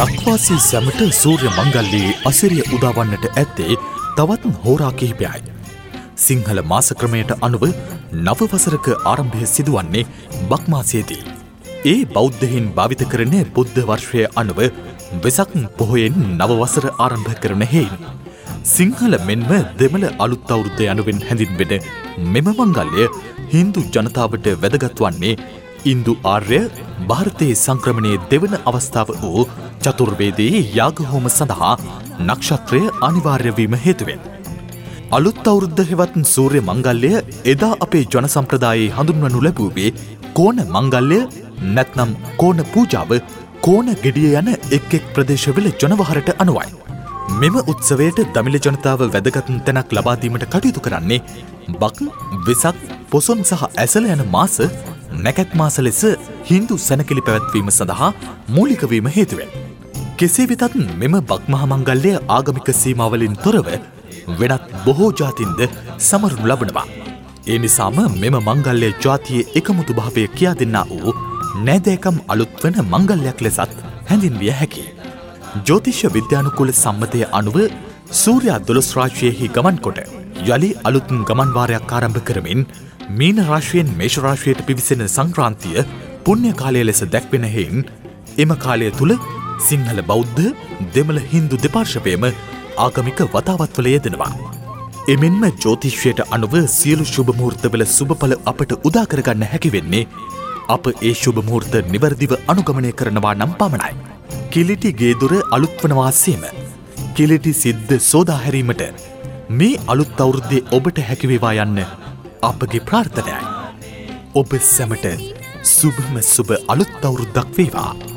ලක්වාසී සැමට සූර්ය මංගල්ලයේ අසිරිය උදාවන්නට ඇත්තේ තවත් හෝරා කිහිපයයි. සිංහල මාසක්‍රමයට අනුව නවවසරක ආරම්භය සිදුවන්නේ බක්මාසයේදී. ඒ බෞද්ධහින් භාවිත කරන බුද්ධ වර්ෂය අනුව වෙසක් පොහොයෙන් නවවසර ආරම්භ කරන හෙයින්. සිංහල මෙන්ම දෙමළ අලුත් අවුරුද්ධ යනුවෙන් හැඳින්වෙන මෙම මංගල්ලය හින්දු ජනතාවට වැදගත් වන්නේ ඉන්දු ආර්ය භාරතයේ සංක්‍රමණයේ දෙවන අවස්ථාව වූ චතුර්වේදයේ යාගහෝම සඳහා නක්ෂත්‍රය අනිවාර්යවීම හේතුවෙන්. අලුත් අවුරුද්ධ හෙවත් සූර්ය මංගල්ලය එදා අපේ ජන සම්ප්‍රදායේ හඳුන්වනු ලැබූවේ කෝන මංගල්ලය නැත්නම් කෝන පූජාව කෝන ගෙඩිය යන එක් එක් ප්‍රදේශවල ජනවහරට අනුවයි. මෙම උත්සවයට දමිල ජනතාව වැදගතුන් තැනක් ලබාදීමට කටයුතු කරන්නේ බක් වෙසක් පොසොන් සහ ඇසල යන මාස නැකැත් මාස ලෙස හින්දු සැනකිලි පැවැත්වීම සඳහා මූලිකවීම හේතුවෙන්. කෙසේ වෙතත් මෙම බක්මහමංගල්ලය ආගමික සීමාවලින් තොරව වෙනත් බොහෝ ජාතින්ද සමරුණු ලබනවා. ඒ නිසාම මෙම මංගල්ලය ජාතියේ එකමුතු භාවය කියා දෙන්නා වූ නෑදෑකම් අලුත් වන මංගල්ලයක් ලෙසත් හැඳින්විය හැකි. ජෝතිෂ විද්‍යානුකුල සම්මතය අනුව සූරයා දොළොස් රාශයයෙහි ගමන් කොට යළි අලුතුන් ගමන්වාරයක් ආරම්භ කරමින් මීන රාශයෙන් මේශරාශයට පිවිසෙන සංක්‍රාන්තිය පුුණ්‍ය කාලය ලෙස දැක්වෙන හෙයින් එම කාලය තුළ සිංහල බෞද්ධ දෙමළ හින්දු දෙපාර්ශපයම ආගමික වතාවත්වල යෙදෙනවා. එමෙන්ම ජෝතිශ්වයට අනුව සියලු ශුභමුහෘර්තවල සුභඵල අපට උදාකරගන්න හැකිවෙන්නේ අප ඒ ශුභමුහෘර්ත නිවැරදිව අනුගමනය කරනවා නම් පමණයි. කිලිටි ගේදුර අලුත්වනවාසේම. කිලිටි සිද්ධ සෝදාහැරීමට මේ අලුත් අවුරුද්දේ ඔබට හැකිවේවා යන්න අපගේ ප්‍රාර්ථනයයි. ඔබ සැමට සුභම සුභ අලුත් අවුරුද්දක් වේවා.